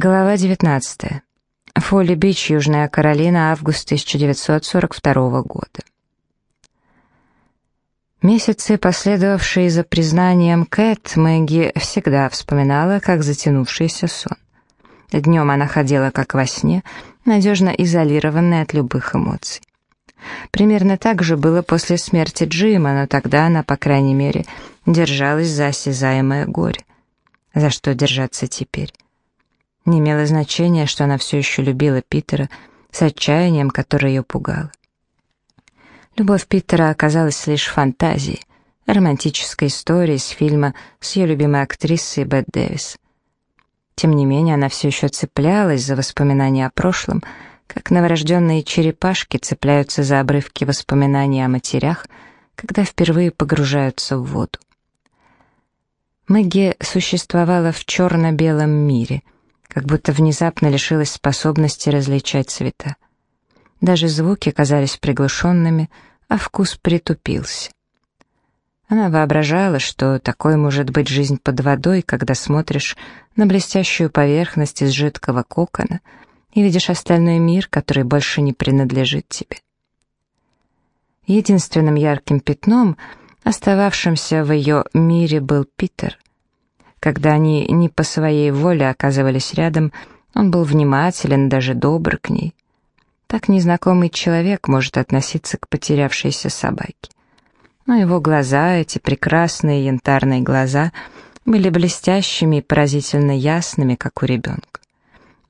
Глава 19. Фолли-Бич, Южная Каролина, август 1942 года. Месяцы, последовавшие за признанием Кэт, Мэгги всегда вспоминала, как затянувшийся сон. Днем она ходила как во сне, надежно изолированная от любых эмоций. Примерно так же было после смерти Джима, но тогда она, по крайней мере, держалась за осязаемое горе. За что держаться теперь? Не имело значения, что она все еще любила Питера с отчаянием, которое ее пугало. Любовь Питера оказалась лишь фантазией, романтической историей с фильма с ее любимой актрисой Бет Дэвис. Тем не менее, она все еще цеплялась за воспоминания о прошлом, как новорожденные черепашки цепляются за обрывки воспоминаний о матерях, когда впервые погружаются в воду. Мэгги существовала в черно-белом мире — как будто внезапно лишилась способности различать цвета. Даже звуки казались приглушенными, а вкус притупился. Она воображала, что такой может быть жизнь под водой, когда смотришь на блестящую поверхность из жидкого кокона и видишь остальной мир, который больше не принадлежит тебе. Единственным ярким пятном, остававшимся в ее мире, был Питер, когда они не по своей воле оказывались рядом, он был внимателен, даже добр к ней. Так незнакомый человек может относиться к потерявшейся собаке. Но его глаза, эти прекрасные янтарные глаза, были блестящими и поразительно ясными, как у ребенка.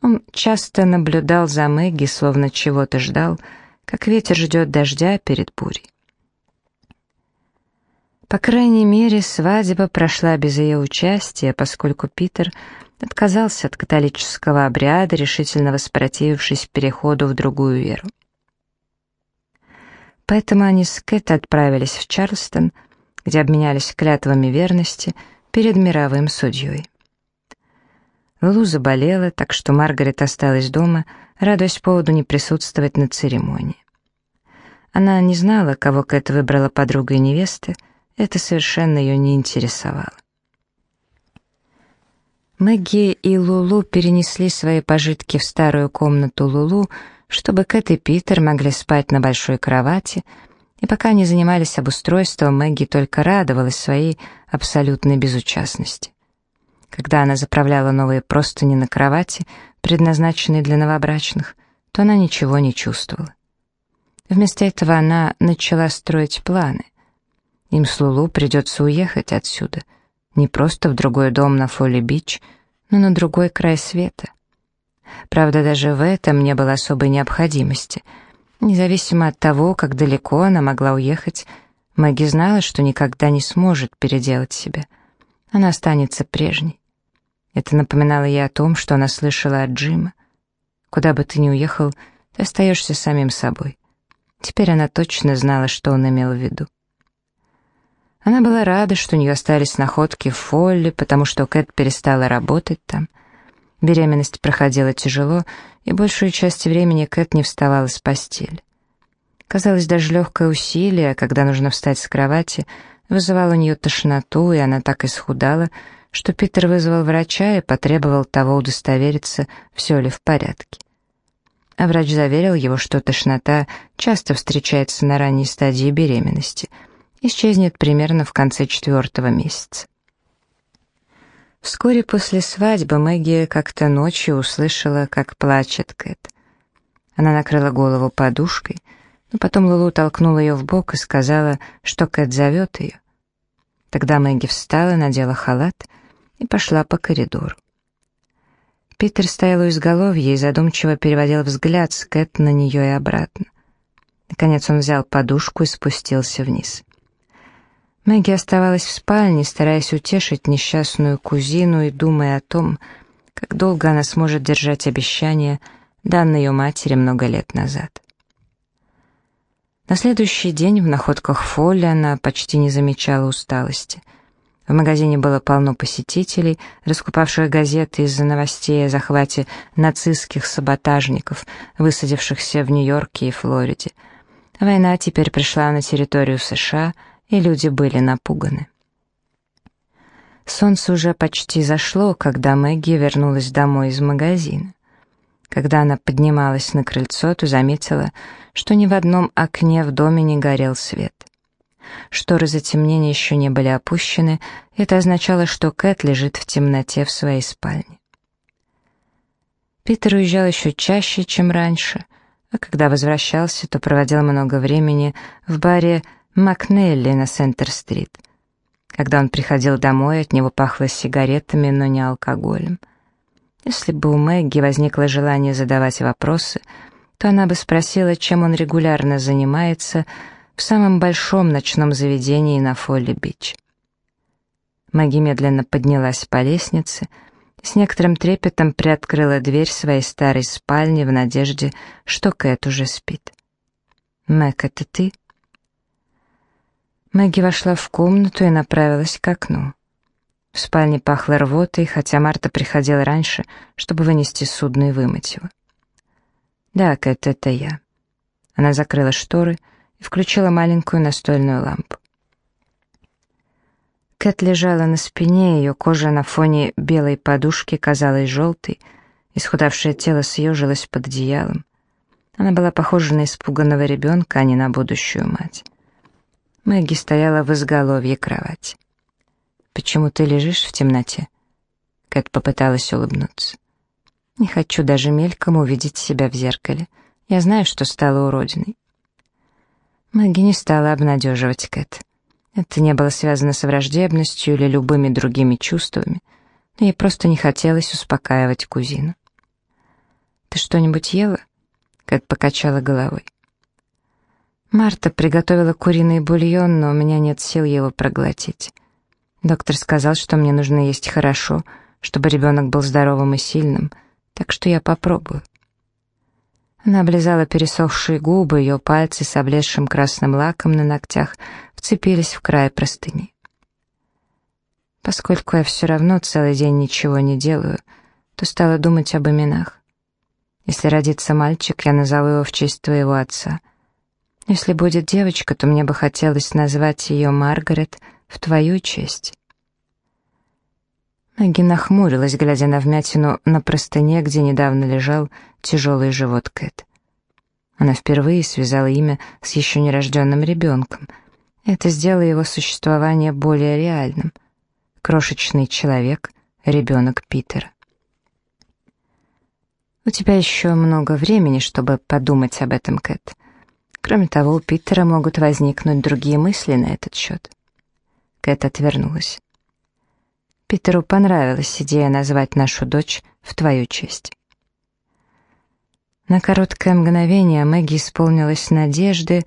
Он часто наблюдал за Мэгги, словно чего-то ждал, как ветер ждет дождя перед бурей. По крайней мере, свадьба прошла без ее участия, поскольку Питер отказался от католического обряда, решительно воспротивившись переходу в другую веру. Поэтому они с Кэт отправились в Чарльстон, где обменялись клятвами верности перед мировым судьей. Лулу заболела, так что Маргарет осталась дома, радуясь поводу не присутствовать на церемонии. Она не знала, кого Кэт выбрала подругой невесты, это совершенно ее не интересовало. Мэгги и Лулу перенесли свои пожитки в старую комнату Лулу, чтобы Кэт и Питер могли спать на большой кровати, и пока они занимались обустройством, Мэгги только радовалась своей абсолютной безучастности. Когда она заправляла новые простыни на кровати, предназначенные для новобрачных, то она ничего не чувствовала. Вместо этого она начала строить планы — им с Лулу придется уехать отсюда. Не просто в другой дом на Фолли-Бич, но на другой край света. Правда, даже в этом не было особой необходимости. Независимо от того, как далеко она могла уехать, Мэгги знала, что никогда не сможет переделать себя. Она останется прежней. Это напоминало ей о том, что она слышала от Джима. Куда бы ты ни уехал, ты остаешься самим собой. Теперь она точно знала, что он имел в виду. Она была рада, что у нее остались находки в Фолле, потому что Кэт перестала работать там. Беременность проходила тяжело, и большую часть времени Кэт не вставала с постели. Казалось, даже легкое усилие, когда нужно встать с кровати, вызывало у нее тошноту, и она так исхудала, что Питер вызвал врача и потребовал того удостовериться, все ли в порядке. А врач заверил его, что тошнота часто встречается на ранней стадии беременности — исчезнет примерно в конце четвертого месяца. Вскоре после свадьбы Мэгги как-то ночью услышала, как плачет Кэт. Она накрыла голову подушкой, но потом Лулу толкнула ее в бок и сказала, что Кэт зовет ее. Тогда Мэгги встала, надела халат и пошла по коридору. Питер стоял у изголовья и задумчиво переводил взгляд с Кэт на нее и обратно. Наконец он взял подушку и спустился вниз. Мэгги оставалась в спальне, стараясь утешить несчастную кузину и думая о том, как долго она сможет держать обещание, данное ее матери много лет назад. На следующий день в находках Фолли она почти не замечала усталости. В магазине было полно посетителей, раскупавших газеты из-за новостей о захвате нацистских саботажников, высадившихся в Нью-Йорке и Флориде. Война теперь пришла на территорию США — и люди были напуганы. Солнце уже почти зашло, когда Мэгги вернулась домой из магазина. Когда она поднималась на крыльцо, то заметила, что ни в одном окне в доме не горел свет. Шторы затемнения еще не были опущены, это означало, что Кэт лежит в темноте в своей спальне. Питер уезжал еще чаще, чем раньше, а когда возвращался, то проводил много времени в баре Макнелли на Сентер-стрит. Когда он приходил домой, от него пахло сигаретами, но не алкоголем. Если бы у Мэгги возникло желание задавать вопросы, то она бы спросила, чем он регулярно занимается в самом большом ночном заведении на Фолли-Бич. Мэгги медленно поднялась по лестнице и с некоторым трепетом приоткрыла дверь своей старой спальни в надежде, что Кэт уже спит. «Мэг, это ты?» Мэгги вошла в комнату и направилась к окну. В спальне пахло рвотой, хотя Марта приходила раньше, чтобы вынести судно и вымыть его. «Да, Кэт, это я». Она закрыла шторы и включила маленькую настольную лампу. Кэт лежала на спине, ее кожа на фоне белой подушки казалась желтой, исхудавшее тело съежилось под одеялом. Она была похожа на испуганного ребенка, а не на будущую мать. Мэгги стояла в изголовье кровати. «Почему ты лежишь в темноте?» Кэт попыталась улыбнуться. «Не хочу даже мельком увидеть себя в зеркале. Я знаю, что стала уродиной». Мэгги не стала обнадеживать Кэт. Это не было связано с враждебностью или любыми другими чувствами, но ей просто не хотелось успокаивать кузину. «Ты что-нибудь ела?» Кэт покачала головой. «Марта приготовила куриный бульон, но у меня нет сил его проглотить. Доктор сказал, что мне нужно есть хорошо, чтобы ребенок был здоровым и сильным, так что я попробую». Она облизала пересохшие губы, ее пальцы с облезшим красным лаком на ногтях вцепились в край простыни. Поскольку я все равно целый день ничего не делаю, то стала думать об именах. Если родится мальчик, я назову его в честь твоего отца. Если будет девочка, то мне бы хотелось назвать ее Маргарет в твою честь. Мэгги нахмурилась, глядя на вмятину на простыне, где недавно лежал тяжелый живот Кэт. Она впервые связала имя с еще нерожденным ребенком. Это сделало его существование более реальным. Крошечный человек, ребенок Питера. «У тебя еще много времени, чтобы подумать об этом, Кэт. Кроме того, у Питера могут возникнуть другие мысли на этот счет». Кэт отвернулась. Питеру понравилась идея назвать нашу дочь в твою честь. На короткое мгновение Мэгги исполнилась надежды,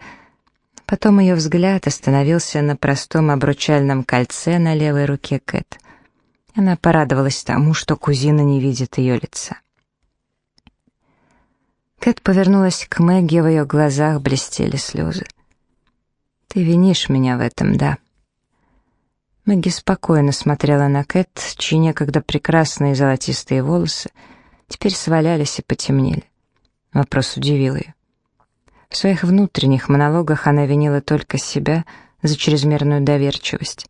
потом ее взгляд остановился на простом обручальном кольце на левой руке Кэт. Она порадовалась тому, что кузина не видит ее лица. Кэт повернулась к Мэгги, в ее глазах блестели слезы. «Ты винишь меня в этом, да?» Мэгги спокойно смотрела на Кэт, чьи некогда прекрасные золотистые волосы теперь свалялись и потемнели. Вопрос удивил ее. В своих внутренних монологах она винила только себя за чрезмерную доверчивость.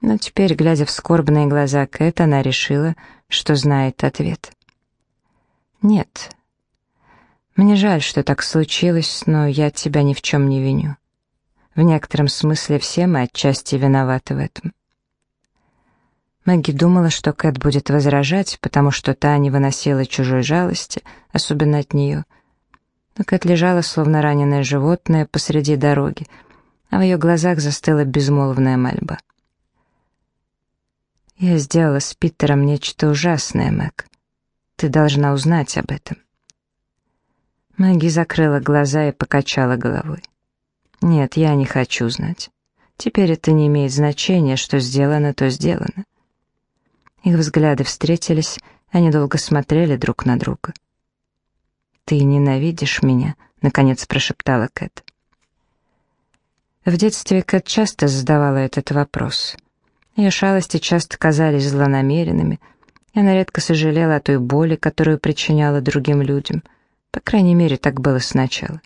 Но теперь, глядя в скорбные глаза Кэт, она решила, что знает ответ. «Нет. Мне жаль, что так случилось, но я тебя ни в чем не виню. В некотором смысле все мы отчасти виноваты в этом». Мэгги думала, что Кэт будет возражать, потому что та не выносила чужой жалости, особенно от нее. Но Кэт лежала, словно раненое животное, посреди дороги, а в ее глазах застыла безмолвная мольба. «Я сделала с Питером нечто ужасное, Мэг. Ты должна узнать об этом». Мэгги закрыла глаза и покачала головой. «Нет, я не хочу знать. Теперь это не имеет значения, что сделано, то сделано. Их взгляды встретились, они долго смотрели друг на друга. «Ты ненавидишь меня?» — наконец прошептала Кэт. В детстве Кэт часто задавала этот вопрос. Ее шалости часто казались злонамеренными, и она редко сожалела о той боли, которую причиняла другим людям. По крайней мере, так было сначала.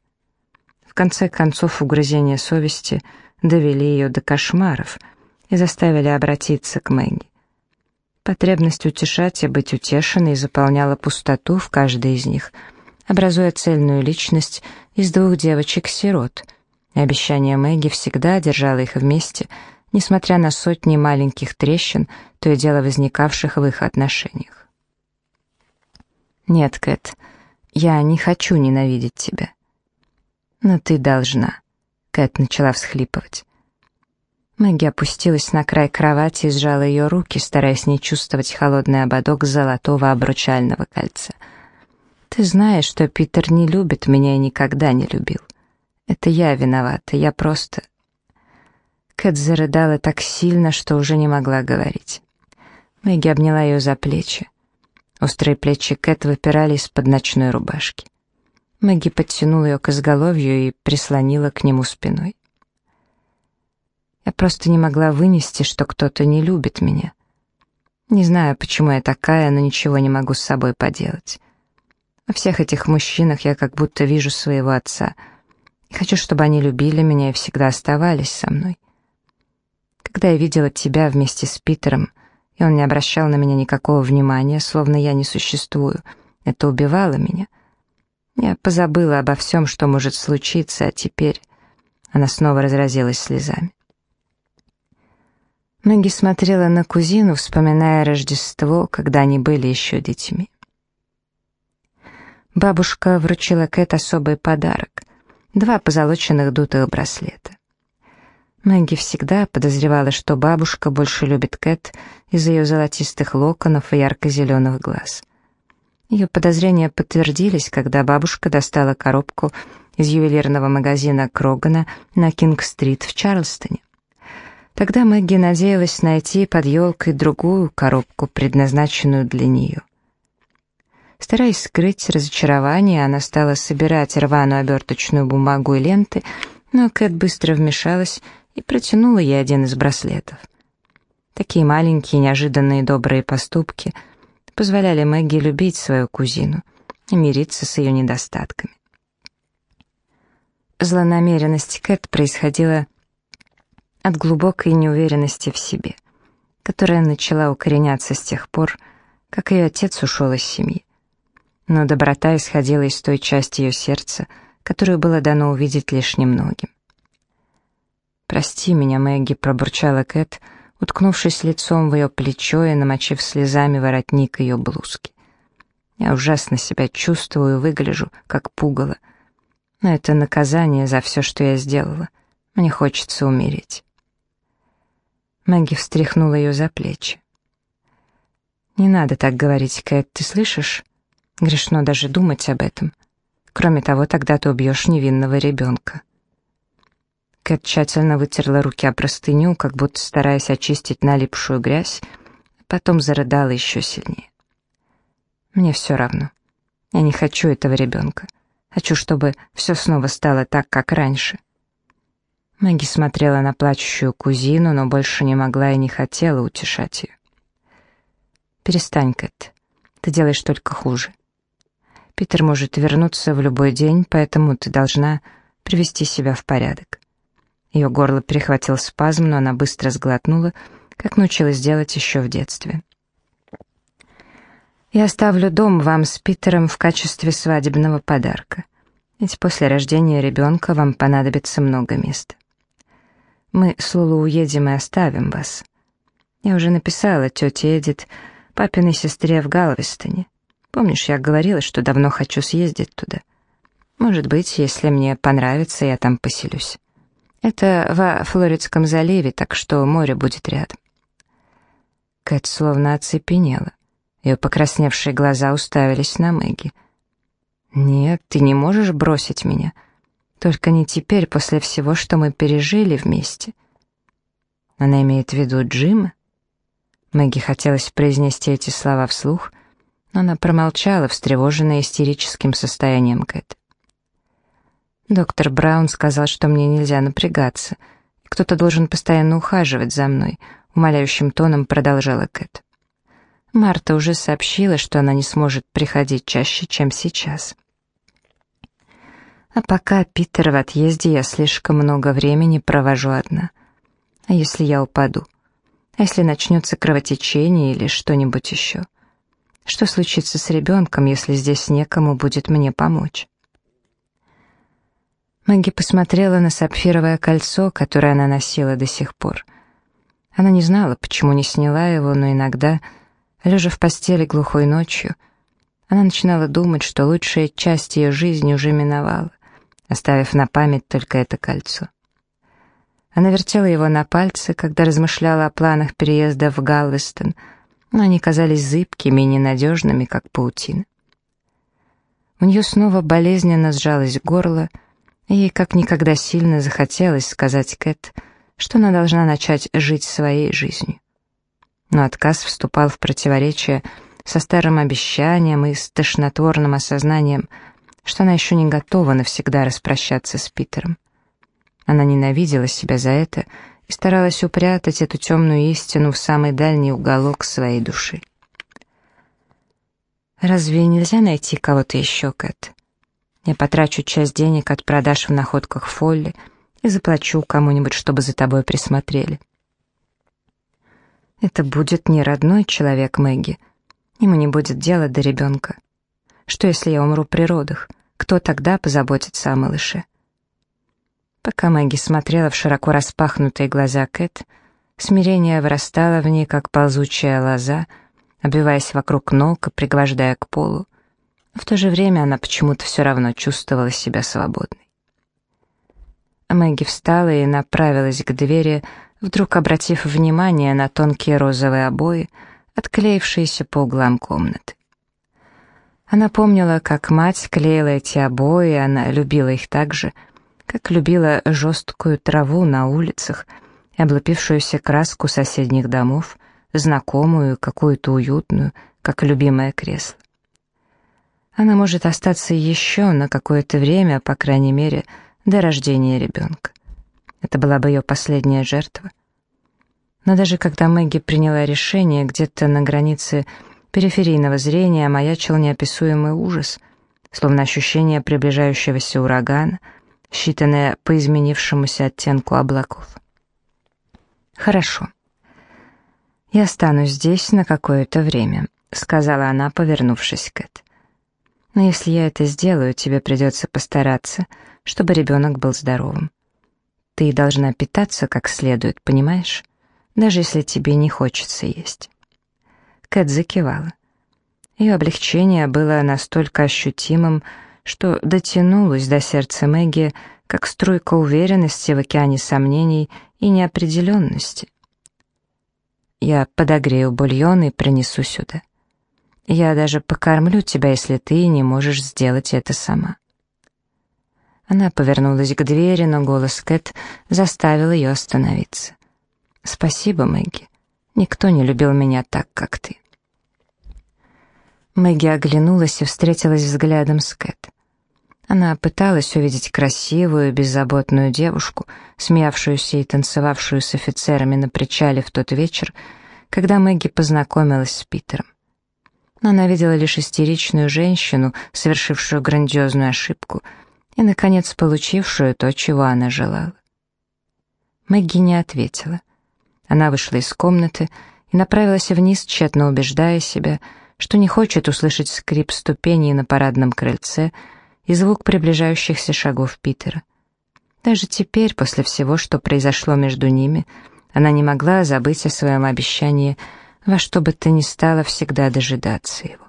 В конце концов, угрызения совести довели ее до кошмаров и заставили обратиться к Мэгги. Потребность утешать и быть утешенной заполняла пустоту в каждой из них, образуя цельную личность из двух девочек-сирот, обещание Мэгги всегда держало их вместе, несмотря на сотни маленьких трещин, то и дело возникавших в их отношениях. «Нет, Кэт, я не хочу ненавидеть тебя». «Но ты должна», — Кэт начала всхлипывать. Мэгги опустилась на край кровати и сжала ее руки, стараясь не чувствовать холодный ободок золотого обручального кольца. «Ты знаешь, что Питер не любит меня и никогда не любил. Это я виновата, я просто...» Кэт зарыдала так сильно, что уже не могла говорить. Мэгги обняла ее за плечи. Острые плечи Кэт выпирали из-под ночной рубашки. Мэгги подтянула ее к изголовью и прислонила к нему спиной. Я просто не могла вынести, что кто-то не любит меня. Не знаю, почему я такая, но ничего не могу с собой поделать. Во всех этих мужчинах я как будто вижу своего отца. И хочу, чтобы они любили меня и всегда оставались со мной. Когда я видела тебя вместе с Питером, и он не обращал на меня никакого внимания, словно я не существую, это убивало меня. Я позабыла обо всем, что может случиться, а теперь... Она снова разразилась слезами. Мэгги смотрела на кузину, вспоминая Рождество, когда они были еще детьми. Бабушка вручила Кэт особый подарок — два позолоченных дутых браслета. Мэгги всегда подозревала, что бабушка больше любит Кэт из-за ее золотистых локонов и ярко-зеленых глаз. Ее подозрения подтвердились, когда бабушка достала коробку из ювелирного магазина Крогана на Кинг-стрит в Чарльстоне. Тогда Мэгги надеялась найти под елкой другую коробку, предназначенную для нее. Стараясь скрыть разочарование, она стала собирать рваную оберточную бумагу и ленты, но Кэт быстро вмешалась и протянула ей один из браслетов. Такие маленькие, неожиданные добрые поступки позволяли Мэгги любить свою кузину и мириться с ее недостатками. Злонамеренность Кэт происходила от глубокой неуверенности в себе, которая начала укореняться с тех пор, как ее отец ушел из семьи. Но доброта исходила из той части ее сердца, которую было дано увидеть лишь немногим. «Прости меня, Мэгги», — пробурчала Кэт, уткнувшись лицом в ее плечо и намочив слезами воротник ее блузки. «Я ужасно себя чувствую и выгляжу, как пугало. Но это наказание за все, что я сделала. Мне хочется умереть». Мэгги встряхнула ее за плечи. «Не надо так говорить, Кэт, ты слышишь? Грешно даже думать об этом. Кроме того, тогда ты убьешь невинного ребенка». Кэт тщательно вытерла руки о простыню, как будто стараясь очистить налипшую грязь, потом зарыдала еще сильнее. «Мне все равно. Я не хочу этого ребенка. Хочу, чтобы все снова стало так, как раньше. Мэгги смотрела на плачущую кузину, но больше не могла и не хотела утешать ее. «Перестань, Кэт. Ты делаешь только хуже. Питер может вернуться в любой день, поэтому ты должна привести себя в порядок». Ее горло перехватил спазм, но она быстро сглотнула, как научилась делать еще в детстве. «Я оставлю дом вам с Питером в качестве свадебного подарка, ведь после рождения ребенка вам понадобится много места. Мы с Лулу уедем и оставим вас. Я уже написала тете Эдит, папиной сестре в Галвестоне. Помнишь, я говорила, что давно хочу съездить туда? Может быть, если мне понравится, я там поселюсь. Это во Флоридском заливе, так что море будет рядом. Кэт словно оцепенела. Ее покрасневшие глаза уставились на Мэгги. «Нет, ты не можешь бросить меня. Только не теперь, после всего, что мы пережили вместе. Она имеет в виду Джима? Мэгги хотелось произнести эти слова вслух, но она промолчала, встревоженная истерическим состоянием Кэт. Доктор Браун сказал, что мне нельзя напрягаться, кто-то должен постоянно ухаживать за мной, умоляющим тоном продолжала Кэт. Марта уже сообщила, что она не сможет приходить чаще, чем сейчас. А пока Питер в отъезде, я слишком много времени провожу одна. А если я упаду? А если начнется кровотечение или что-нибудь еще? Что случится с ребенком, если здесь некому будет мне помочь? Мэгги посмотрела на сапфировое кольцо, которое она носила до сих пор. Она не знала, почему не сняла его, но иногда, лежа в постели глухой ночью, она начинала думать, что лучшая часть ее жизни уже миновала, оставив на память только это кольцо. Она вертела его на пальце, когда размышляла о планах переезда в Галвестон — но они казались зыбкими и ненадежными, как паутина. У нее снова болезненно сжалось горло, ей как никогда сильно захотелось сказать Кэт, что она должна начать жить своей жизнью. Но отказ вступал в противоречие со старым обещанием и с тошнотворным осознанием, что она еще не готова навсегда распрощаться с Питером. Она ненавидела себя за это и старалась упрятать эту темную истину в самый дальний уголок своей души. «Разве нельзя найти кого-то еще, Кэт? Я потрачу часть денег от продаж в находках Фолли и заплачу кому-нибудь, чтобы за тобой присмотрели». «Это будет не родной человек Мэгги. Ему не будет дела до ребенка. Что, если я умру при родах? Кто тогда позаботится о малыше?» Пока Мэгги смотрела в широко распахнутые глаза Кэт, смирение вырастало в ней, как ползучая лоза, обвиваясь вокруг ног и пригвождая к полу. В то же время она почему-то все равно чувствовала себя свободной. Мэгги встала и направилась к двери, вдруг обратив внимание на тонкие розовые обои, отклеившиеся по углам комнаты. Она помнила, как мать клеила эти обои, она любила их так же — как любила жесткую траву на улицах и облупившуюся краску соседних домов, знакомую, какую-то уютную, как любимое кресло. Она может остаться еще на какое-то время, по крайней мере, до рождения ребенка. Это была бы ее последняя жертва. Но даже когда Мэгги приняла решение, где-то на границе периферийного зрения маячил неописуемый ужас, словно ощущение приближающегося урагана — считанное по изменившемуся оттенку облаков. «Хорошо. Я останусь здесь на какое-то время», — сказала она, повернувшись к Эд. «Но если я это сделаю, тебе придется постараться, чтобы ребенок был здоровым. Ты должна питаться как следует, понимаешь? Даже если тебе не хочется есть». Кэт закивала. Ее облегчение было настолько ощутимым, что дотянулась до сердца Мэгги, как струйка уверенности в океане сомнений и неопределенности. «Я подогрею бульон и принесу сюда. Я даже покормлю тебя, если ты не можешь сделать это сама». Она повернулась к двери, но голос Кэт заставил ее остановиться. «Спасибо, Мэгги. Никто не любил меня так, как ты». Мэгги оглянулась и встретилась взглядом с Кэт. Она пыталась увидеть красивую, беззаботную девушку, смеявшуюся и танцевавшую с офицерами на причале в тот вечер, когда Мэгги познакомилась с Питером. Но она видела лишь истеричную женщину, совершившую грандиозную ошибку и, наконец, получившую то, чего она желала. Мэгги не ответила. Она вышла из комнаты и направилась вниз, тщетно убеждая себя, что не хочет услышать скрип ступеней на парадном крыльце — и звук приближающихся шагов Питера. Даже теперь, после всего, что произошло между ними, она не могла забыть о своем обещании во что бы то ни стало всегда дожидаться его.